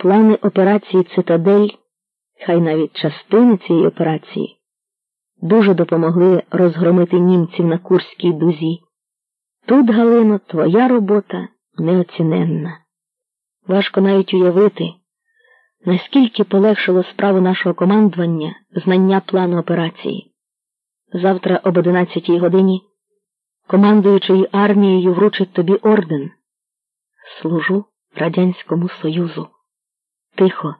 Плани операції Цитадель, хай навіть частини цієї операції, дуже допомогли розгромити німців на Курській дузі. Тут, Галино, твоя робота неоціненна. Важко навіть уявити, наскільки полегшило справу нашого командування знання плану операції. Завтра об 11 годині командуючої армією вручить тобі орден. Служу Радянському Союзу. Тихо,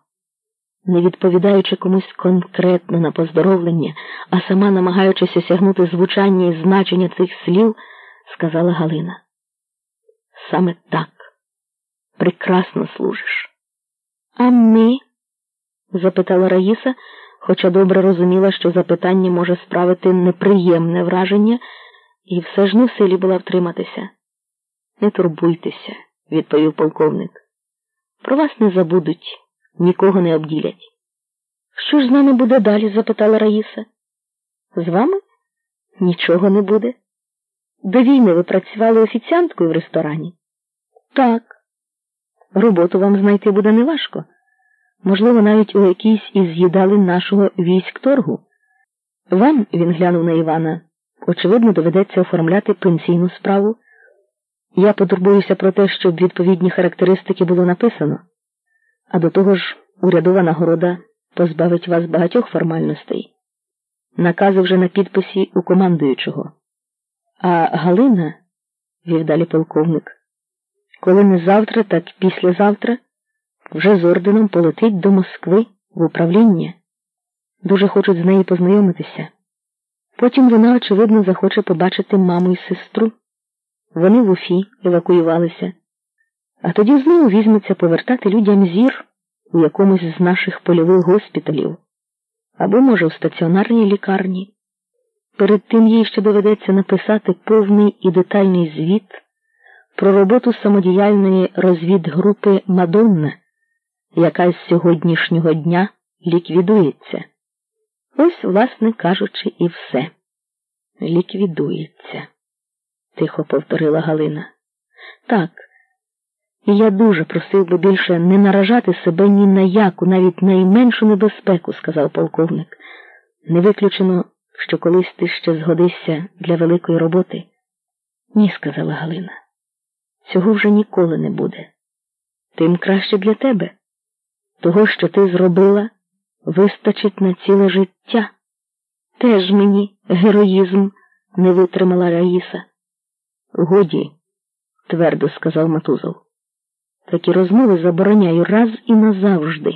не відповідаючи комусь конкретно на поздоровлення, а сама намагаючись осягнути звучання і значення цих слів, сказала Галина. Саме так. Прекрасно служиш. А ми? запитала Раїса, хоча добре розуміла, що запитання може справити неприємне враження, і все ж не в силі була втриматися. Не турбуйтеся, відповів полковник. Про вас не забудуть, нікого не обділять. Що ж з нами буде далі? запитала Раїса. З вами? Нічого не буде. До війни ви працювали офіціанткою в ресторані? Так. Роботу вам знайти буде неважко. Можливо, навіть у якійсь із їдалин нашого військторгу. Вам, він глянув на Івана, очевидно, доведеться оформляти пенсійну справу. Я потурбуюся про те, щоб відповідні характеристики було написано, а до того ж, урядова нагорода позбавить вас багатьох формальностей. Накази вже на підписі у командуючого. А Галина, вів далі полковник, коли не завтра, так післязавтра вже з орденом полетить до Москви в управління. Дуже хочуть з нею познайомитися. Потім вона, очевидно, захоче побачити маму і сестру. Вони в Уфі евакуювалися, а тоді знову візьметься повертати людям зір у якомусь з наших польових госпіталів або, може, у стаціонарній лікарні. Перед тим їй ще доведеться написати повний і детальний звіт про роботу самодіяльної розвідгрупи Мадонна, яка з сьогоднішнього дня ліквідується. Ось, власне кажучи, і все. Ліквідується, тихо повторила Галина. Так, і я дуже просив би більше не наражати себе ні на яку, навіть найменшу небезпеку, сказав полковник. Не виключено, що колись ти ще згодишся для великої роботи. Ні, сказала Галина. Цього вже ніколи не буде. Тим краще для тебе. Того, що ти зробила, вистачить на ціле життя. Теж мені героїзм, не витримала Раїса. Годі, твердо сказав Матузов. Такі розмови забороняю раз і назавжди.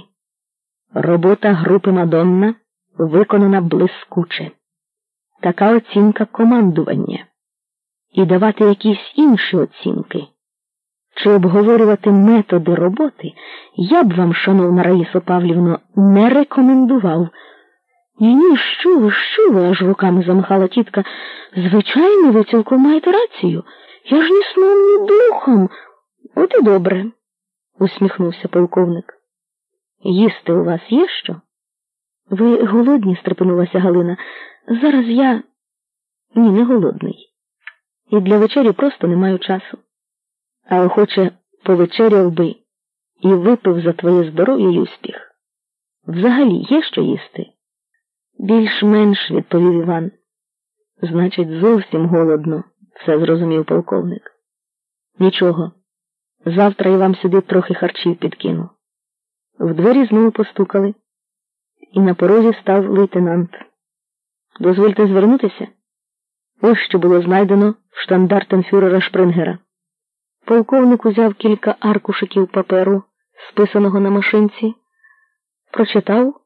Робота групи Мадонна виконана блискуче. Така оцінка командування. І давати якісь інші оцінки. Чи обговорювати методи роботи, я б вам, шановна Раїсо Павлівно, не рекомендував. Ні, ні, що ви, що ви, аж руками замахала тітка. Звичайно, ви цілком маєте рацію. Я ж ні сном, ні духом. От і добре, усміхнувся полковник. Їсти у вас є що? Ви голодні? стрепенулася Галина. Зараз я ні, не голодний. І для вечері просто не маю часу а охоче повечеряв би і випив за твоє здоров'я й успіх. Взагалі є що їсти? Більш-менш, відповів Іван. Значить, зовсім голодно, все зрозумів полковник. Нічого. Завтра я вам сюди трохи харчів підкину. В двері знову постукали, і на порозі став лейтенант. Дозвольте звернутися. Ось що було знайдено в штандартенфюрера Шпрингера. Полковник узяв кілька аркушиків паперу, списаного на машинці, прочитав,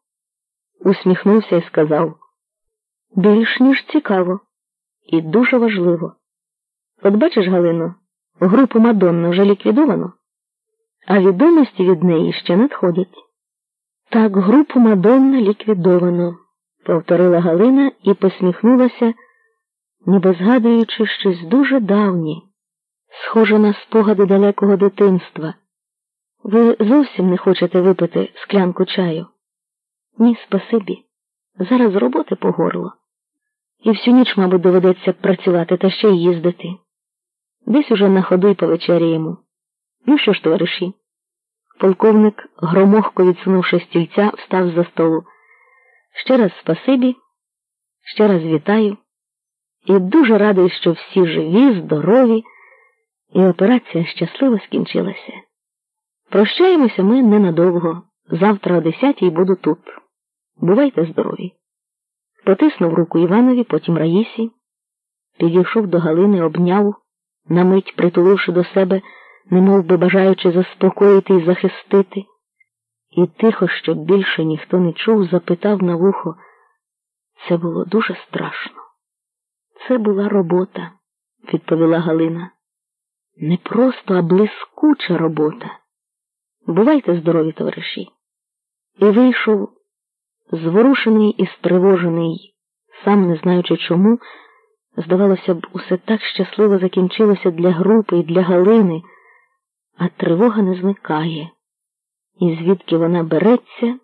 усміхнувся і сказав більш ніж цікаво і дуже важливо. От бачиш, Галино, групу Мадонна вже ліквідовано, а відомості від неї ще надходять. Так, групу Мадонна ліквідовано, повторила Галина і посміхнулася, ніби згадуючи щось дуже давнє схоже на спогади далекого дитинства. Ви зовсім не хочете випити склянку чаю? Ні, спасибі. Зараз роботи по горло. І всю ніч, мабуть, доведеться працювати та ще й їздити. Десь уже на ходу й повечеряємо. Ну що ж, товариші, Полковник, громохко відсунувши стільця, встав за столу. Ще раз спасибі, ще раз вітаю і дуже радий, що всі живі, здорові, і операція щасливо скінчилася. Прощаємося ми ненадовго. Завтра о десятій буду тут. Бувайте здорові. Потиснув руку Іванові, потім Раїсі, підійшов до Галини, обняв, на мить притуливши до себе, немов би бажаючи заспокоїти і захистити, і тихо, щоб більше ніхто не чув, запитав на вухо. Це було дуже страшно. Це була робота, відповіла Галина. Не просто, а блискуча робота. Бувайте здорові, товариші. І вийшов, зворушений і стривожений, сам не знаючи чому, здавалося б, усе так щасливо закінчилося для групи і для Галини, а тривога не зникає, і звідки вона береться.